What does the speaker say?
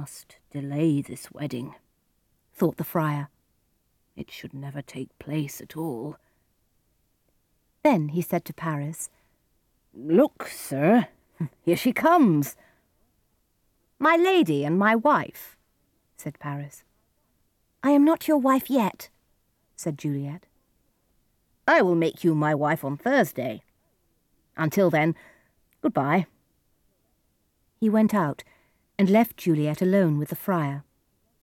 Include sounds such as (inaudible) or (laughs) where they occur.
must delay this wedding, thought the friar. It should never take place at all. Then he said to Paris, Look, sir, (laughs) here she comes. My lady and my wife, said Paris. I am not your wife yet, said Juliet. I will make you my wife on Thursday. Until then, goodbye. He went out and left Juliet alone with the friar.